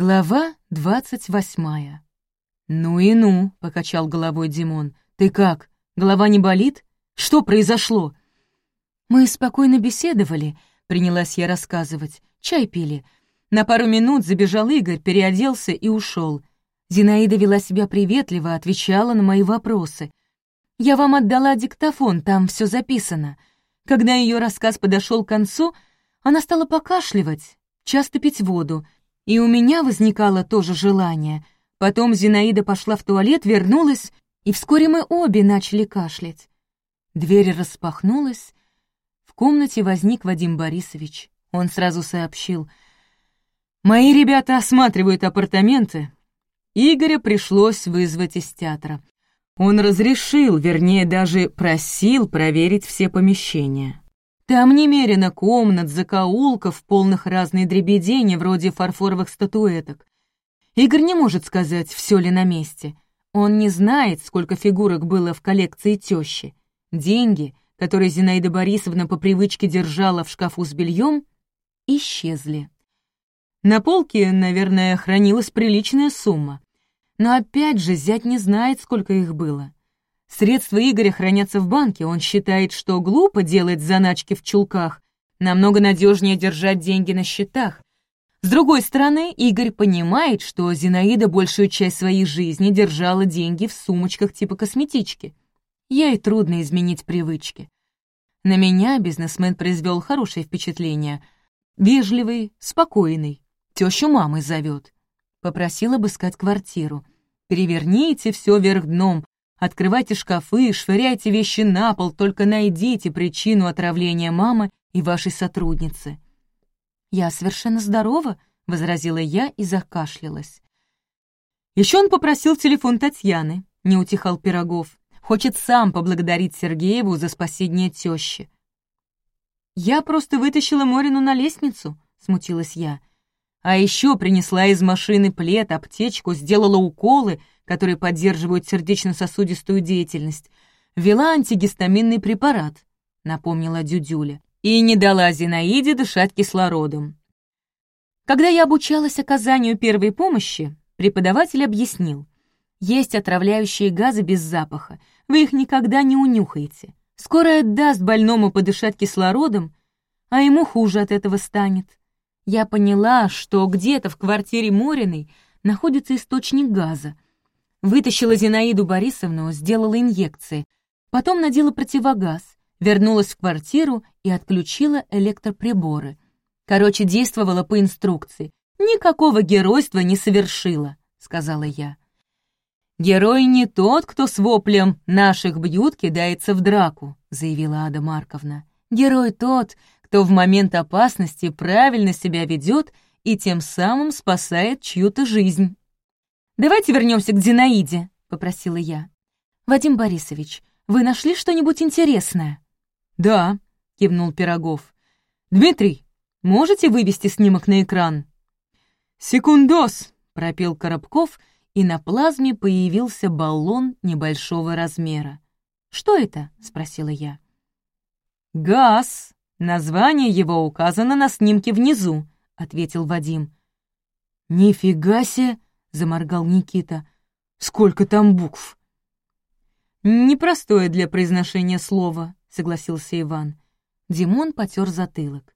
Глава двадцать восьмая. «Ну и ну», — покачал головой Димон. «Ты как? Голова не болит? Что произошло?» «Мы спокойно беседовали», — принялась я рассказывать. «Чай пили. На пару минут забежал Игорь, переоделся и ушел. Зинаида вела себя приветливо, отвечала на мои вопросы. «Я вам отдала диктофон, там все записано». Когда ее рассказ подошел к концу, она стала покашливать, часто пить воду, и у меня возникало тоже желание. Потом Зинаида пошла в туалет, вернулась, и вскоре мы обе начали кашлять. Дверь распахнулась. В комнате возник Вадим Борисович. Он сразу сообщил. «Мои ребята осматривают апартаменты. Игоря пришлось вызвать из театра. Он разрешил, вернее, даже просил проверить все помещения. Там немерено комнат, закоулков, полных разной дребедени, вроде фарфоровых статуэток. Игорь не может сказать, все ли на месте. Он не знает, сколько фигурок было в коллекции тещи. Деньги, которые Зинаида Борисовна по привычке держала в шкафу с бельем, исчезли. На полке, наверное, хранилась приличная сумма. Но опять же, зять не знает, сколько их было. Средства Игоря хранятся в банке, он считает, что глупо делать заначки в чулках, намного надежнее держать деньги на счетах. С другой стороны, Игорь понимает, что Зинаида большую часть своей жизни держала деньги в сумочках типа косметички. Ей трудно изменить привычки. На меня бизнесмен произвел хорошее впечатление. Вежливый, спокойный. Тещу мамы зовет. Попросил обыскать квартиру. «Переверните все вверх дном, Открывайте шкафы, швыряйте вещи на пол, только найдите причину отравления мамы и вашей сотрудницы». «Я совершенно здорова», — возразила я и закашлялась. Еще он попросил телефон Татьяны, не утихал Пирогов. Хочет сам поблагодарить Сергееву за спасение тещи. «Я просто вытащила Морину на лестницу», — смутилась я. «А еще принесла из машины плед, аптечку, сделала уколы, которые поддерживают сердечно-сосудистую деятельность, ввела антигистаминный препарат, напомнила Дюдюля, и не дала Зинаиде дышать кислородом. Когда я обучалась оказанию первой помощи, преподаватель объяснил, есть отравляющие газы без запаха, вы их никогда не унюхаете. Скоро отдаст больному подышать кислородом, а ему хуже от этого станет. Я поняла, что где-то в квартире Мориной находится источник газа, Вытащила Зинаиду Борисовну, сделала инъекции, потом надела противогаз, вернулась в квартиру и отключила электроприборы. Короче, действовала по инструкции. Никакого геройства не совершила, сказала я. «Герой не тот, кто с воплем «наших бьют» кидается в драку», заявила Ада Марковна. «Герой тот, кто в момент опасности правильно себя ведет и тем самым спасает чью-то жизнь». «Давайте вернемся к Зинаиде», — попросила я. «Вадим Борисович, вы нашли что-нибудь интересное?» «Да», — кивнул Пирогов. «Дмитрий, можете вывести снимок на экран?» «Секундос», — пропел Коробков, и на плазме появился баллон небольшого размера. «Что это?» — спросила я. «Газ. Название его указано на снимке внизу», — ответил Вадим. «Нифига себе!» — заморгал Никита. «Сколько там букв?» «Непростое для произношения слово», — согласился Иван. Димон потер затылок.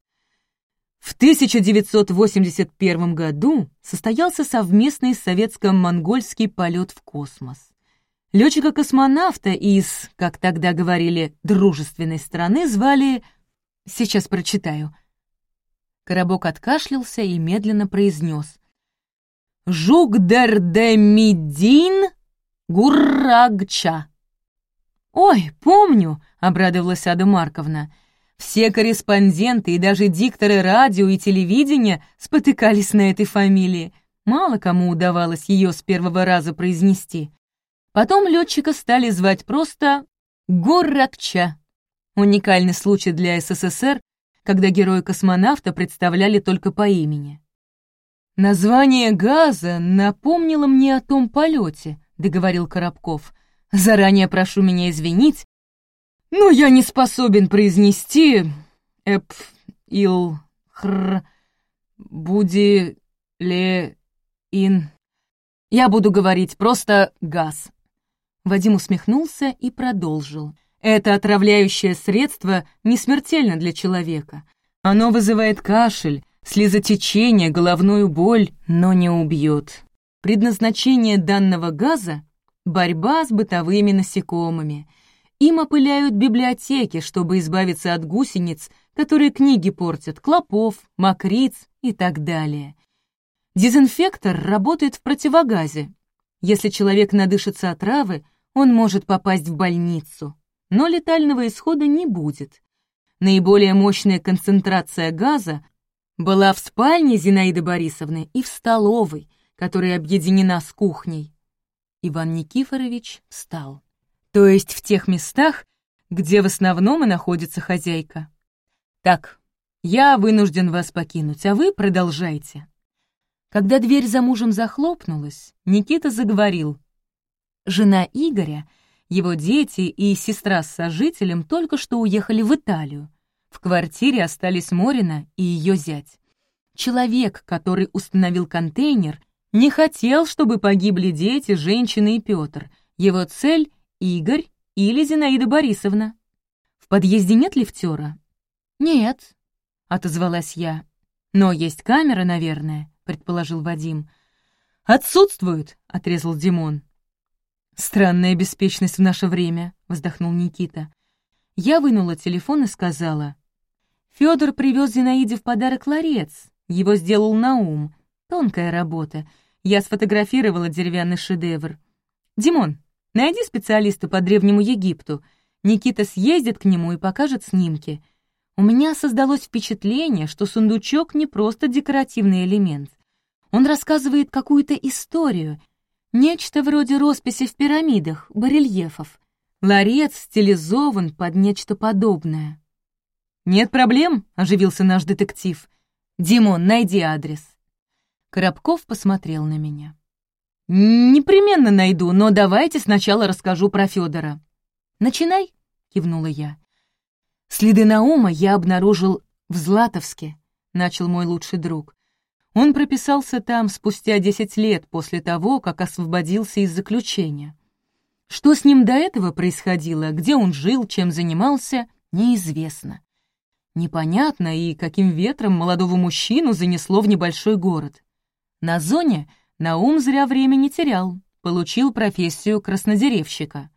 В 1981 году состоялся совместный советско-монгольский полет в космос. Летчика-космонавта из, как тогда говорили, дружественной страны звали... Сейчас прочитаю. Коробок откашлялся и медленно произнес. Жугдердемидин Гуррагча. «Ой, помню», — обрадовалась Ада Марковна. «Все корреспонденты и даже дикторы радио и телевидения спотыкались на этой фамилии. Мало кому удавалось ее с первого раза произнести. Потом летчика стали звать просто Гурракча. Уникальный случай для СССР, когда героя-космонавта представляли только по имени. «Название газа напомнило мне о том полете», — договорил Коробков. «Заранее прошу меня извинить, но я не способен произнести эп ил хр буди ле ин... Я буду говорить просто газ». Вадим усмехнулся и продолжил. «Это отравляющее средство не смертельно для человека. Оно вызывает кашель, слезотечение, головную боль, но не убьет. Предназначение данного газа — борьба с бытовыми насекомыми. Им опыляют библиотеки, чтобы избавиться от гусениц, которые книги портят, клопов, мокриц и так далее. Дезинфектор работает в противогазе. Если человек надышится отравы, он может попасть в больницу, но летального исхода не будет. Наиболее мощная концентрация газа была в спальне Зинаиды Борисовны и в столовой, которая объединена с кухней. Иван Никифорович встал. То есть в тех местах, где в основном и находится хозяйка. Так, я вынужден вас покинуть, а вы продолжайте. Когда дверь за мужем захлопнулась, Никита заговорил. Жена Игоря, его дети и сестра с сожителем только что уехали в Италию. В квартире остались Морина и ее зять. Человек, который установил контейнер, не хотел, чтобы погибли дети, женщины и Петр. Его цель — Игорь или Зинаида Борисовна. В подъезде нет лифтера? Нет, — отозвалась я. Но есть камера, наверное, — предположил Вадим. «Отсутствует», — отрезал Димон. «Странная беспечность в наше время», — вздохнул Никита. Я вынула телефон и сказала. Федор привез Зинаиде в подарок ларец. Его сделал Наум. Тонкая работа. Я сфотографировала деревянный шедевр. «Димон, найди специалиста по Древнему Египту. Никита съездит к нему и покажет снимки. У меня создалось впечатление, что сундучок не просто декоративный элемент. Он рассказывает какую-то историю, нечто вроде росписи в пирамидах, барельефов. Ларец стилизован под нечто подобное. «Нет проблем», — оживился наш детектив. «Димон, найди адрес». Коробков посмотрел на меня. «Непременно найду, но давайте сначала расскажу про Федора. «Начинай», — кивнула я. «Следы Наума я обнаружил в Златовске», — начал мой лучший друг. Он прописался там спустя десять лет после того, как освободился из заключения. Что с ним до этого происходило, где он жил, чем занимался, неизвестно. Непонятно и каким ветром молодого мужчину занесло в небольшой город. На зоне Наум зря время не терял, получил профессию краснодеревщика.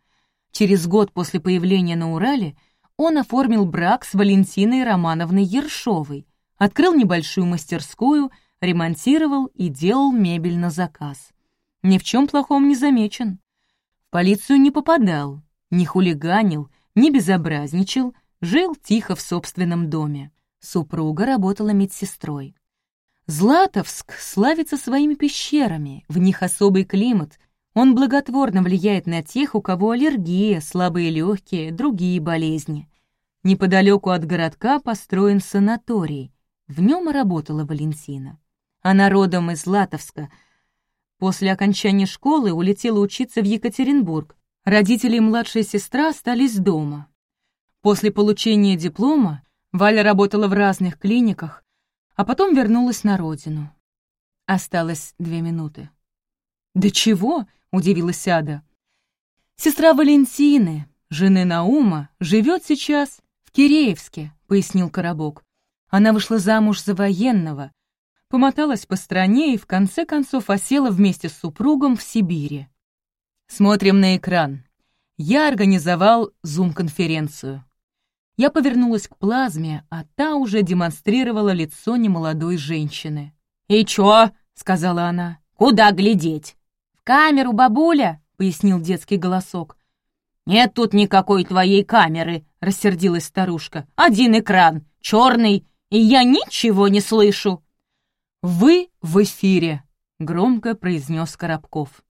Через год после появления на Урале он оформил брак с Валентиной Романовной Ершовой, открыл небольшую мастерскую, ремонтировал и делал мебель на заказ. Ни в чем плохом не замечен. В полицию не попадал, не хулиганил, не безобразничал — жил тихо в собственном доме. Супруга работала медсестрой. Златовск славится своими пещерами, в них особый климат. Он благотворно влияет на тех, у кого аллергия, слабые легкие, другие болезни. Неподалеку от городка построен санаторий. В нем работала Валентина. Она родом из Златовска. После окончания школы улетела учиться в Екатеринбург. Родители и младшая сестра остались дома. После получения диплома Валя работала в разных клиниках, а потом вернулась на родину. Осталось две минуты. «Да чего?» — удивилась Ада. «Сестра Валентины, жены Наума, живет сейчас в Киреевске», — пояснил Коробок. Она вышла замуж за военного, помоталась по стране и в конце концов осела вместе с супругом в Сибири. Смотрим на экран. Я организовал зум-конференцию. Я повернулась к плазме, а та уже демонстрировала лицо немолодой женщины. «И чё?» — сказала она. «Куда глядеть?» «В камеру, бабуля!» — пояснил детский голосок. «Нет тут никакой твоей камеры!» — рассердилась старушка. «Один экран, черный, и я ничего не слышу!» «Вы в эфире!» — громко произнес Коробков.